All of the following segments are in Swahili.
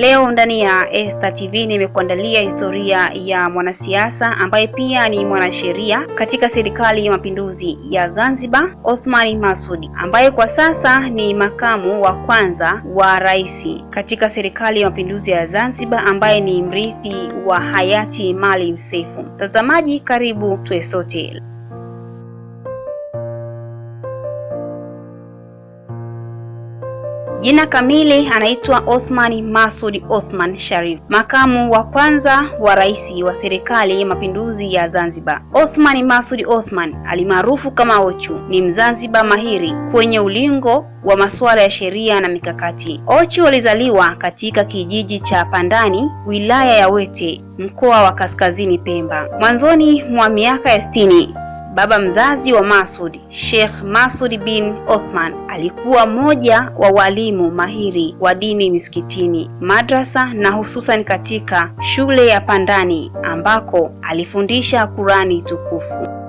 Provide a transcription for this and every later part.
Leo ndani ya Esta TV nimekuandalia historia ya mwanasiasa ambaye pia ni mwanasheria katika serikali ya mapinduzi ya Zanzibar, Othman Masudi, ambaye kwa sasa ni makamu wa kwanza wa rais katika serikali ya mapinduzi ya Zanzibar, ambaye ni mrithi wa hayati Maalim Seif. Mtazamaji, karibu tuwe sote. Jina kamili anaitwa Othman masud Othman Sharif, makamu wa kwanza wa rais wa serikali ya mapinduzi ya Zanzibar. Othman masud Othman alimaarufu kama Ochu ni Mzanzibar mahiri kwenye ulingo wa masuala ya sheria na mikakati. Ochu alizaliwa katika kijiji cha Pandani, wilaya ya Wete, mkoa wa Kaskazini Pemba. Mwanzoni mwa miaka ya sitini Baba mzazi wa Masud, Sheikh Masud bin Othman, alikuwa mmoja wa walimu mahiri wa dini misikitini, madrasa na hususan katika shule ya Pandani ambako alifundisha Qurani tukufu.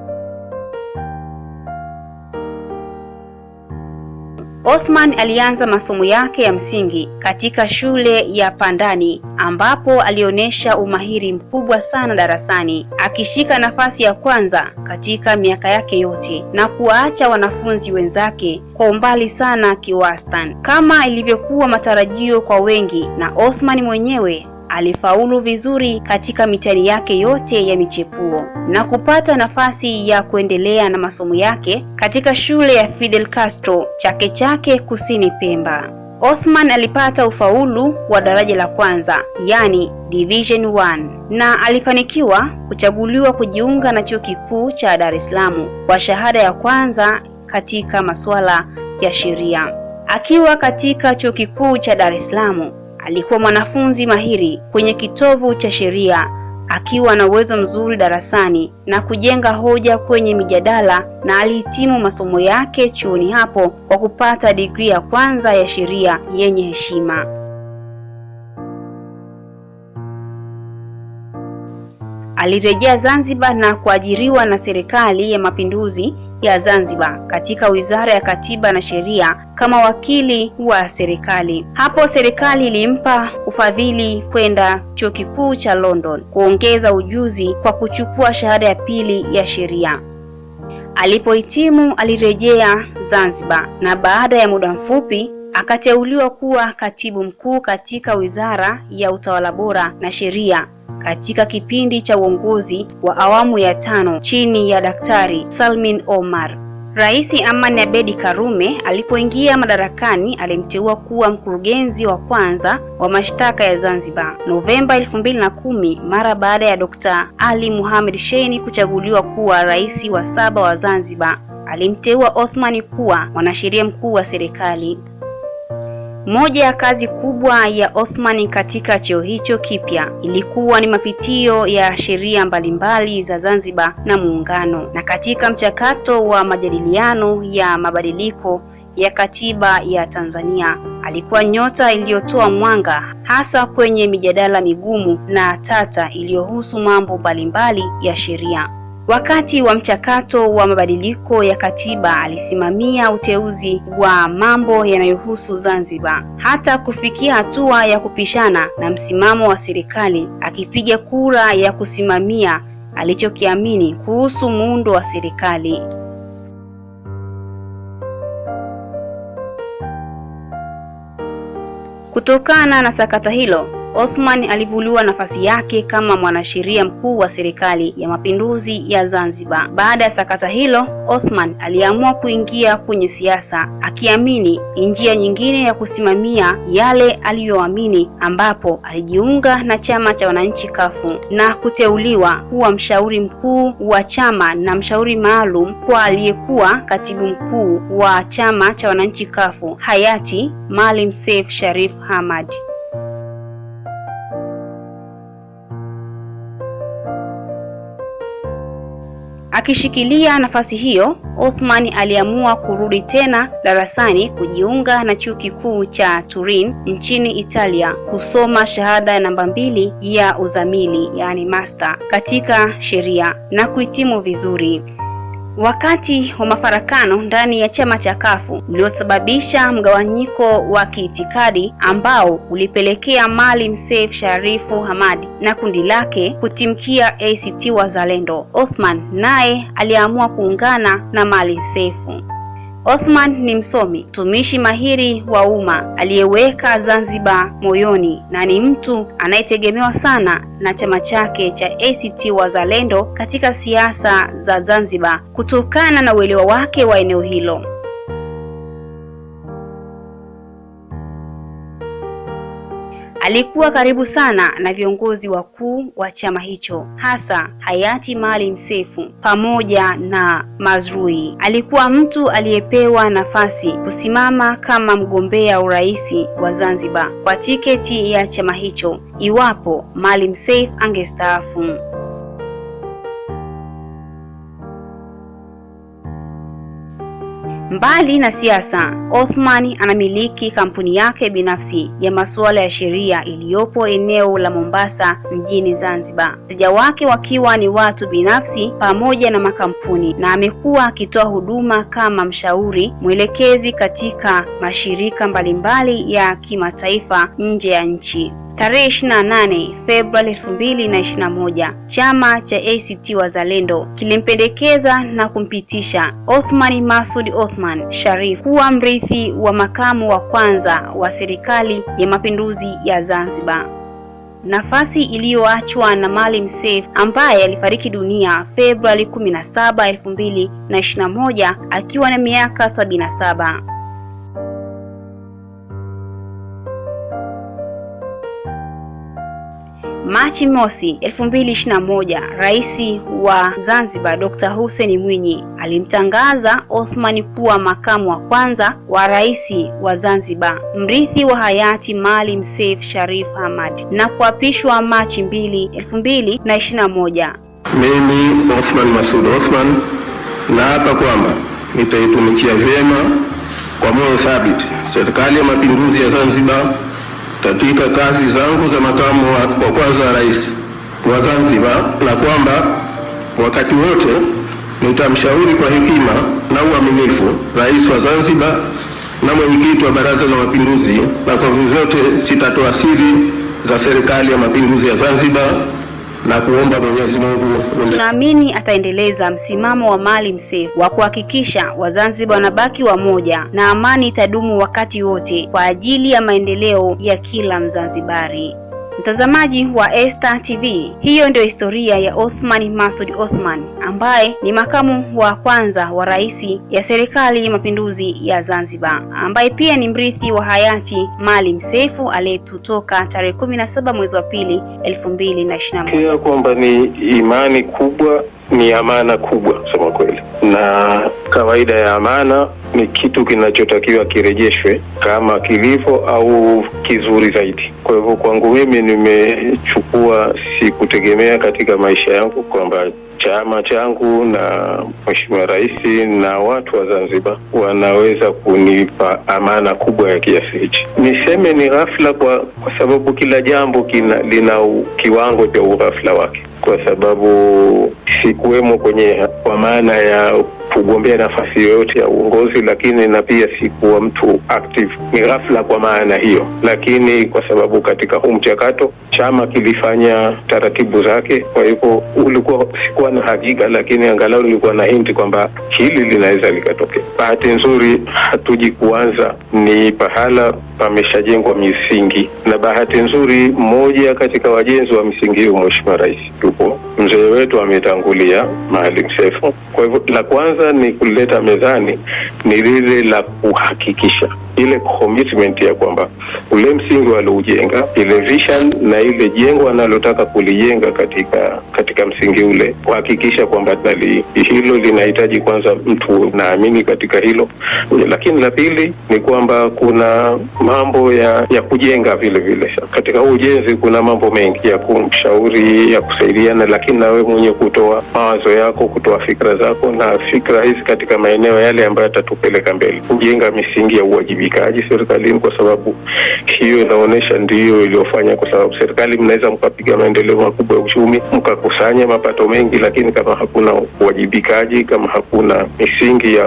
Othman alianza masomo yake ya msingi katika shule ya Pandani ambapo alionyesha umahiri mkubwa sana darasani, akishika nafasi ya kwanza katika miaka yake yote na kuwaacha wanafunzi wenzake kwa umbali sana kiwastani, kama ilivyokuwa matarajio kwa wengi, na Othman mwenyewe alifaulu vizuri katika mitihani yake yote ya michepuo na kupata nafasi ya kuendelea na masomo yake katika shule ya Fidel Castro Chake Chake Kusini Pemba. Othman alipata ufaulu wa daraja la kwanza, yani division 1 na alifanikiwa kuchaguliwa kujiunga na chuo kikuu cha Dar es Salaam kwa shahada ya kwanza katika masuala ya sheria. Akiwa katika chuo kikuu cha Dar es Salaam alikuwa mwanafunzi mahiri kwenye kitovu cha sheria, akiwa na uwezo mzuri darasani na kujenga hoja kwenye mijadala, na alihitimu masomo yake chuoni hapo kwa kupata digrii ya kwanza ya sheria yenye heshima. Alirejea Zanzibar na kuajiriwa na serikali ya mapinduzi ya Zanzibar katika Wizara ya Katiba na Sheria kama wakili wa serikali. Hapo serikali ilimpa ufadhili kwenda Chuo Kikuu cha London kuongeza ujuzi kwa kuchukua shahada ya pili ya sheria. Alipohitimu alirejea Zanzibar na baada ya muda mfupi akateuliwa kuwa katibu mkuu katika Wizara ya Utawala Bora na Sheria katika kipindi cha uongozi wa awamu ya tano chini ya Daktari Salmin Omar. Rais Amani Abedi Karume alipoingia madarakani alimteua kuwa mkurugenzi wa kwanza wa mashtaka ya Zanzibar Novemba elfu mbili na kumi mara baada ya Dr. Ali Mohamed Shein kuchaguliwa kuwa rais wa saba wa Zanzibar. Alimteua Othman kuwa mwanasheria mkuu wa serikali. Moja ya kazi kubwa ya Othman katika cheo hicho kipya ilikuwa ni mapitio ya sheria mbalimbali za Zanzibar na Muungano, na katika mchakato wa majadiliano ya mabadiliko ya katiba ya Tanzania alikuwa nyota iliyotoa mwanga hasa kwenye mijadala migumu na tata iliyohusu mambo mbalimbali ya sheria. Wakati wa mchakato wa mabadiliko ya katiba alisimamia uteuzi wa mambo yanayohusu Zanzibar hata kufikia hatua ya kupishana na msimamo wa serikali, akipiga kura ya kusimamia alichokiamini kuhusu muundo wa serikali. Kutokana na sakata hilo Othman alivuliwa nafasi yake kama mwanasheria mkuu wa serikali ya mapinduzi ya Zanzibar. Baada ya sakata hilo, Othman aliamua kuingia kwenye siasa akiamini ni njia nyingine ya kusimamia yale aliyoamini, ambapo alijiunga na chama cha wananchi kafu na kuteuliwa kuwa mshauri mkuu wa chama na mshauri maalum kwa aliyekuwa katibu mkuu wa chama cha wananchi kafu hayati Maalim Seif Sharif Hamad. Akishikilia nafasi hiyo, Othman aliamua kurudi tena darasani kujiunga na chuo kikuu cha Turin nchini Italia kusoma shahada namba mbili ya uzamili, yaani master katika sheria na kuhitimu vizuri. Wakati wa mafarakano ndani ya chama cha kafu uliosababisha mgawanyiko wa kiitikadi ambao ulipelekea Maalim Seif Sharifu hamadi na kundi lake kutimkia ACT Wazalendo. Othman naye aliamua kuungana na Maalim Seif. Othman ni msomi, mtumishi mahiri wa umma aliyeweka Zanzibar moyoni na ni mtu anayetegemewa sana na chama chake cha ACT Wazalendo katika siasa za Zanzibar kutokana na uelewa wake wa eneo hilo. Alikuwa karibu sana na viongozi wakuu wa chama hicho hasa hayati Maalim Seif pamoja na Mazrui. Alikuwa mtu aliyepewa nafasi kusimama kama mgombea urais wa Zanzibar kwa tiketi ya chama hicho iwapo Maalim Seif angestaafu. Mbali na siasa, Othman anamiliki kampuni yake binafsi ya masuala ya sheria iliyopo eneo la Mombasa mjini Zanzibar. Wateja wake wakiwa ni watu binafsi pamoja na makampuni, na amekuwa akitoa huduma kama mshauri mwelekezi katika mashirika mbalimbali ya kimataifa nje ya nchi. Tarehe 28 Februari 2021, chama cha ACT Wazalendo kilimpendekeza na kumpitisha Othman Masoud Othman Sharif kuwa mrithi wa makamu wa kwanza wa serikali ya mapinduzi ya Zanzibar, nafasi iliyoachwa na Maalim Seif ambaye alifariki dunia Februari 17, 2021 akiwa na miaka 77. Machi mosi 2021, Rais wa Zanzibar Dr. Hussein Mwinyi alimtangaza Othman kuwa makamu wa kwanza wa rais wa Zanzibar, mrithi wa hayati Maalim Seif Sharif Hamad na kuapishwa Machi 2, 2021. Mimi Othman Masud Othman naapa kwamba nitaitumikia vyema kwa moyo thabiti Serikali ya Mapinduzi ya Zanzibar katika kazi zangu za makamu wa, wa kwanza wa rais wa Zanzibar na kwamba wakati wote nitamshauri kwa hekima na uaminifu rais wa Zanzibar na mwenyekiti wa Baraza la Mapinduzi, na kwa vyovyote sitatoa siri za Serikali ya Mapinduzi ya Zanzibar na kuomba Mwenyezi Mungu Tunaamini ataendeleza msimamo wa Maalim Seif wa kuhakikisha Wazanzibar wanabaki wamoja na amani itadumu wakati wote kwa ajili ya maendeleo ya kila Mzanzibari. Mtazamaji wa Esta TV, hiyo ndio historia ya Othman Masoud Othman ambaye ni makamu wa kwanza wa rais ya serikali ya mapinduzi ya Zanzibar, ambaye pia ni mrithi wa hayati Maalim Seif aliyetutoka tarehe kumi na saba mwezi wa pili elfu mbili na ishirini na moja. pia kwamba ni imani kubwa, ni amana kubwa kusema kweli, na kawaida ya amana ni kitu kinachotakiwa kirejeshwe kama kilivyo au kizuri zaidi. Kwa hivyo kwangu mimi nimechukua, sikutegemea katika maisha yangu kwamba chama changu na Mheshimiwa Rais na watu wa Zanzibar wanaweza kunipa amana kubwa ya kiasi hichi. Niseme ni ghafla kwa, kwa sababu kila jambo kina, lina kiwango cha ughafla wake, kwa sababu sikuwemo kwenye kwa maana ya kugombea nafasi yoyote ya uongozi, lakini na pia sikuwa mtu active. Ni ghafla kwa maana hiyo, lakini kwa sababu katika huu mchakato chama kilifanya taratibu zake, kwa hivyo ulikuwa sikuwa na hakika, lakini angalau nilikuwa na hinti kwamba hili linaweza likatokea. Bahati nzuri hatuji kuanza, ni pahala pameshajengwa misingi, na bahati nzuri mmoja katika wajenzi wa misingi hiyo Mheshimiwa Rais yupo, mzee wetu ametangulia Maalim Seif. Kwa hivyo la kwanza ni kuleta mezani ni lile la kuhakikisha ile commitment ya kwamba ule msingi walioujenga, ile vision na ile jengo analotaka kulijenga katika katika msingi ule, kuhakikisha kwamba hilo linahitaji kwanza mtu naamini katika hilo, lakini la pili ni kwamba kuna mambo ya ya kujenga vile vile. Katika huu ujenzi kuna mambo mengi ya kumshauri, ya kusaidiana, lakini na wewe kutoa mawazo yako, kutoa fikra zako na fikra hizi katika maeneo yale ambayo yatatupeleka mbele, kujenga misingi ya uwajibikaji uwajibikaji serikalini, kwa sababu hiyo inaonyesha ndiyo iliyofanya, kwa sababu serikali mnaweza mkapiga maendeleo makubwa ya uchumi mkakusanya mapato mengi, lakini kama hakuna uwajibikaji, kama hakuna misingi ya,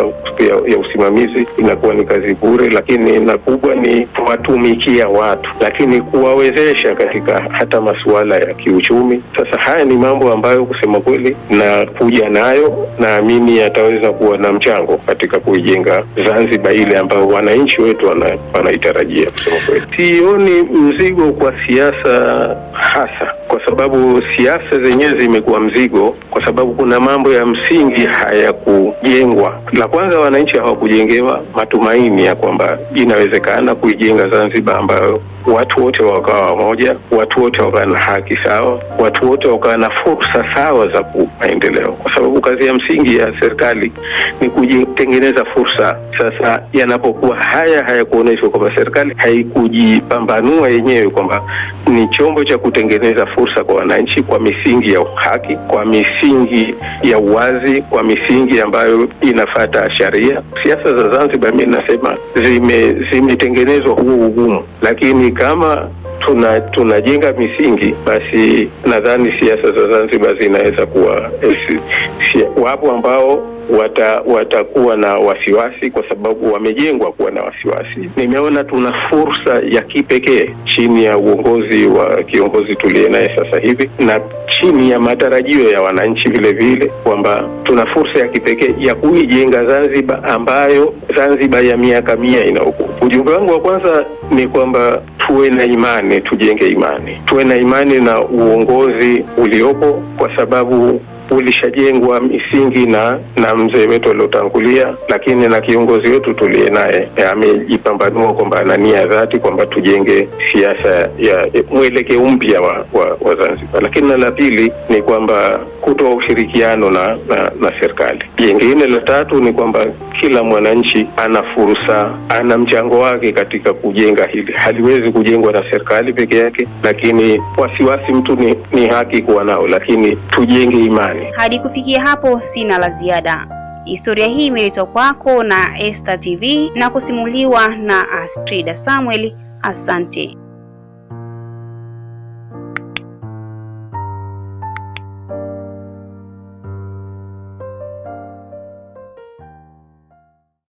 ya, ya usimamizi, inakuwa ni kazi bure. Lakini na kubwa ni kuwatumikia watu, lakini kuwawezesha katika hata masuala ya kiuchumi. Sasa haya ni mambo ambayo kusema kweli na kuja nayo, naamini yataweza kuwa na mchango katika kuijenga Zanzibar ile ambayo wananchi wetu wanaitarajia. Kusema kweli, sioni mzigo kwa siasa hasa, kwa sababu siasa zenyewe zimekuwa mzigo, kwa sababu kuna mambo ya msingi hayakujengwa. La kwanza, wananchi hawakujengewa matumaini ya kwamba inawezekana kuijenga Zanzibar ambayo watu wote wakawa wamoja, watu wote wakawa na haki sawa, watu wote wakawa na fursa sawa za maendeleo, kwa sababu kazi ya msingi ya serikali ni kujitengeneza fursa. Sasa yanapokuwa haya hayakuonyeshwa kwamba serikali haikujipambanua yenyewe kwamba ni chombo cha kutengeneza fursa kwa wananchi kwa misingi ya haki, kwa misingi ya uwazi, kwa misingi ambayo inafata sharia. Siasa za Zanzibar, mi nasema zimetengenezwa zime huo ugumu, lakini kama tuna tunajenga misingi basi nadhani siasa za Zanzibar zinaweza kuwa si, si, wapo ambao wata watakuwa na wasiwasi kwa sababu wamejengwa kuwa na wasiwasi. Nimeona tuna fursa ya kipekee chini ya uongozi wa kiongozi tuliye naye sasa hivi na chini ya matarajio ya wananchi vile vile, kwamba tuna fursa ya kipekee ya kuijenga Zanzibar ambayo Zanzibar ya miaka mia inaokua Ujumbe wangu wa kwanza ni kwamba tuwe na imani, tujenge imani, tuwe na imani na uongozi uliopo kwa sababu ulishajengwa misingi na na mzee wetu aliotangulia, lakini na kiongozi wetu tuliye naye amejipambanua kwamba ana nia dhati kwamba tujenge siasa ya, ya mwelekeo mpya wa, wa, wa Zanzibar. Lakini na la pili ni kwamba kutoa ushirikiano na, na, na serikali. Jengine la tatu ni kwamba kila mwananchi ana fursa, ana mchango wake katika kujenga hili. Haliwezi kujengwa na serikali peke yake, lakini wasiwasi mtu ni, ni haki kuwa nao, lakini tujenge imani. Hadi kufikia hapo, sina la ziada. Historia hii imeletwa kwako na Esta TV na kusimuliwa na Astrida Samuel. Asante.